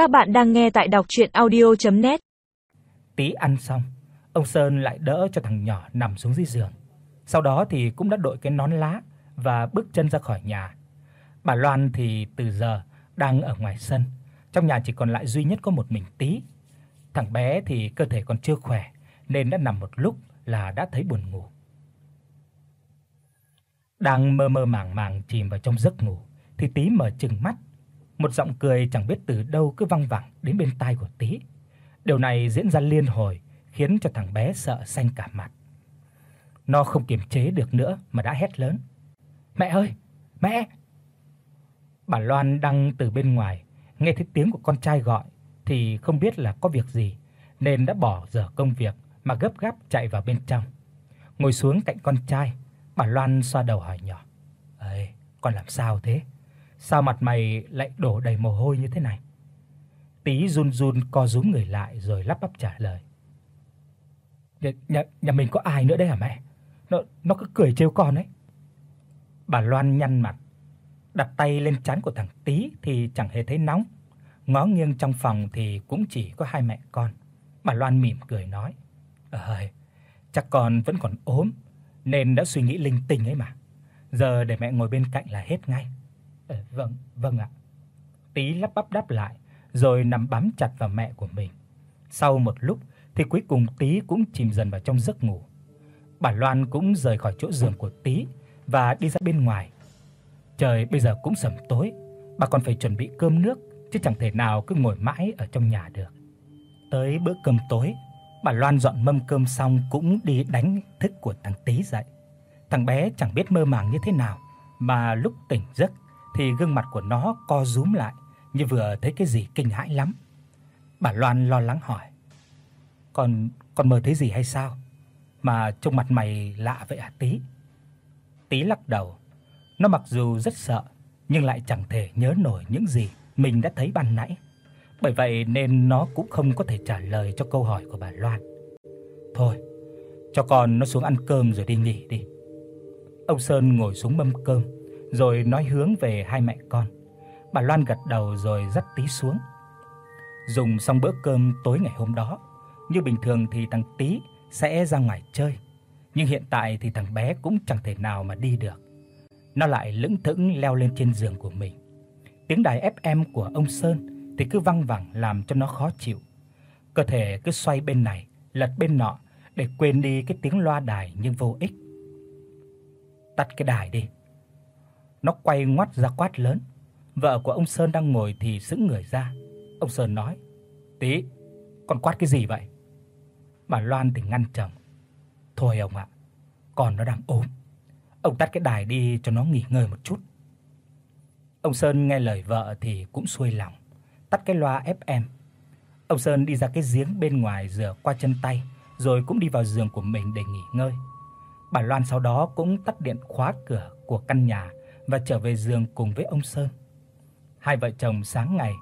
Các bạn đang nghe tại đọc audio net Tí ăn xong, ông Sơn lại đỡ cho thằng nhỏ nằm xuống dưới giường. Sau đó thì cũng đã đội cái nón lá và bước chân ra khỏi nhà. Bà Loan thì từ giờ đang ở ngoài sân, trong nhà chỉ còn lại duy nhất có một mình Tí. Thằng bé thì cơ thể còn chưa khỏe nên đã nằm một lúc là đã thấy buồn ngủ. Đang mơ mơ màng màng chìm vào trong giấc ngủ thì Tí mở trừng mắt. Một giọng cười chẳng biết từ đâu cứ vang vẳng đến bên tai của Tí. Điều này diễn ra liên hồi khiến cho thằng bé sợ xanh cả mặt. Nó không kiềm chế được nữa mà đã hét lớn. "Mẹ ơi, mẹ!" Bà Loan đang từ bên ngoài nghe thấy tiếng của con trai gọi thì không biết là có việc gì nên đã bỏ giờ công việc mà gấp gáp chạy vào bên trong. Ngồi xuống cạnh con trai, bà Loan xoa đầu hỏi nhỏ: "Ê, con làm sao thế? Sao mặt mày lại đổ đầy mồ hôi như thế này?" Tí run run co rúm người lại rồi lắp bắp trả lời: "Nhà nhà, nhà mình có ai nữa đây hả mẹ? Nó nó cứ cười trêu con ấy." Bà Loan nhăn mặt, đặt tay lên trán của thằng Tí thì chẳng hề thấy nóng. Ngó nghiêng trong phòng thì cũng chỉ có hai mẹ con. Bà Loan mỉm cười nói: "Ơi, chắc con vẫn còn ốm nên đã suy nghĩ linh tinh ấy mà. Giờ để mẹ ngồi bên cạnh là hết ngay." Ờ, vâng, vâng ạ." Tí lắp bắp đáp lại rồi nằm bám chặt vào mẹ của mình. Sau một lúc thì cuối cùng Tí cũng chìm dần vào trong giấc ngủ. Bà Loan cũng rời khỏi chỗ giường của Tí và đi ra bên ngoài. Trời bây giờ cũng sầm tối, bà còn phải chuẩn bị cơm nước chứ chẳng thể nào cứ ngồi mãi ở trong nhà được. Tới bữa cơm tối, bà Loan dọn mâm cơm xong cũng đi đánh thức của thằng Tí dậy. Thằng bé chẳng biết mơ màng như thế nào mà lúc tỉnh giấc thì gương mặt của nó co rúm lại như vừa thấy cái gì kinh hãi lắm. Bà Loan lo lắng hỏi: "Con con mơ thấy gì hay sao? Mà trông mặt mày lạ vậy à Tí?" Tí lắc đầu. Nó mặc dù rất sợ nhưng lại chẳng thể nhớ nổi những gì mình đã thấy ban nãy. Bởi vậy nên nó cũng không có thể trả lời cho câu hỏi của bà Loan. Thôi, cho con nó xuống ăn cơm rồi đi nghỉ đi. Ông Sơn ngồi xuống mâm cơm rồi nói hướng về hai mẹ con. Bà Loan gật đầu rồi dắt Tí xuống. Dùng xong bữa cơm tối ngày hôm đó, như bình thường thì thằng Tí sẽ ra ngoài chơi, nhưng hiện tại thì thằng bé cũng chẳng thể nào mà đi được. Nó lại lững thững leo lên trên giường của mình. Tiếng đài FM của ông Sơn thì cứ vang vẳng làm cho nó khó chịu. Cơ thể cứ xoay bên này, lật bên nọ để quên đi cái tiếng loa đài nhưng vô ích. Tắt cái đài đi. Nó quay ngoắt ra quát lớn. Vợ của ông Sơn đang ngồi thì sững người ra. Ông Sơn nói: "Tí, con quát cái gì vậy?" Bà Loan thì ngăn chồng. "Thôi ông ạ, con nó đang ốm. Ông tắt cái đài đi cho nó nghỉ ngơi một chút." Ông Sơn nghe lời vợ thì cũng xuôi lòng, tắt cái loa FM. Ông Sơn đi ra cái giếng bên ngoài rửa qua chân tay, rồi cũng đi vào giường của mình để nghỉ ngơi. Bà Loan sau đó cũng tắt điện khóa cửa của căn nhà và trở về giường cùng với ông Sơn. Hai vợ chồng sáng ngày,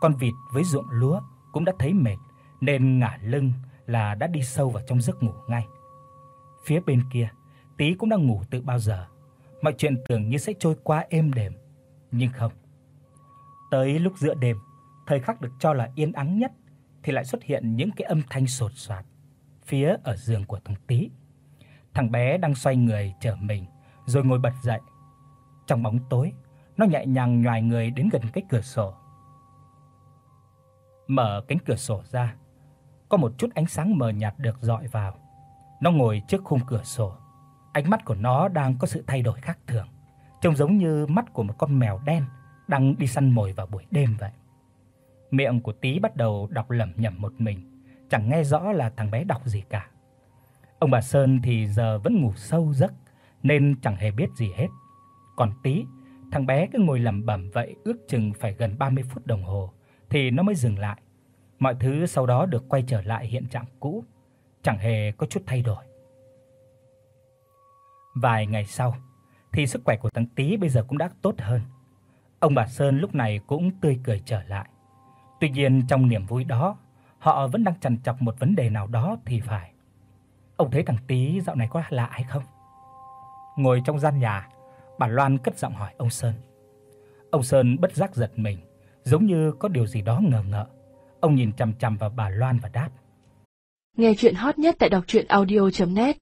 con vịt với ruộng lúa cũng đã thấy mệt nên ngả lưng là đã đi sâu vào trong giấc ngủ ngay. Phía bên kia, Tí cũng đang ngủ từ bao giờ. Mọi chuyện tưởng như sẽ trôi qua êm đềm, nhưng không. Tới lúc giữa đêm, thời khắc được cho là yên ắng nhất thì lại xuất hiện những cái âm thanh sột soạt phía ở giường của thằng Tí. Thằng bé đang xoay người chờ mình rồi ngồi bật dậy. Trong bóng tối, nó nhẹ nhàng nhoài người đến gần cái cửa sổ. Mở cánh cửa sổ ra, có một chút ánh sáng mờ nhạt được dọi vào. Nó ngồi trước khung cửa sổ. Ánh mắt của nó đang có sự thay đổi khác thường, trông giống như mắt của một con mèo đen đang đi săn mồi vào buổi đêm vậy. Miệng của Tí bắt đầu đọc lẩm nhẩm một mình, chẳng nghe rõ là thằng bé đọc gì cả. Ông bà Sơn thì giờ vẫn ngủ sâu giấc nên chẳng hề biết gì hết. Còn Tí, thằng bé cứ ngồi lẩm bẩm vậy ước chừng phải gần 30 phút đồng hồ thì nó mới dừng lại. Mọi thứ sau đó được quay trở lại hiện trạng cũ, chẳng hề có chút thay đổi. Vài ngày sau thì sức khỏe của thằng Tí bây giờ cũng đã tốt hơn. Ông bà Sơn lúc này cũng tươi cười trở lại. Tuy nhiên trong niềm vui đó, họ vẫn đang chằn chọc một vấn đề nào đó thì phải. Ông thấy thằng Tí dạo này có lạ hay không? Ngồi trong gian nhà, bà Loan cất giọng hỏi ông Sơn. Ông Sơn bất giác giật mình, giống như có điều gì đó ngờ ngợ. Ông nhìn chằm chằm vào bà Loan và đáp: Nghe truyện hot nhất tại doctruyenaudio.net